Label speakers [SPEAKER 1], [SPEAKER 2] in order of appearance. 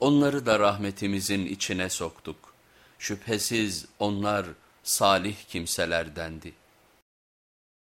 [SPEAKER 1] Onları da rahmetimizin içine soktuk. Şüphesiz onlar salih kimselerdendi.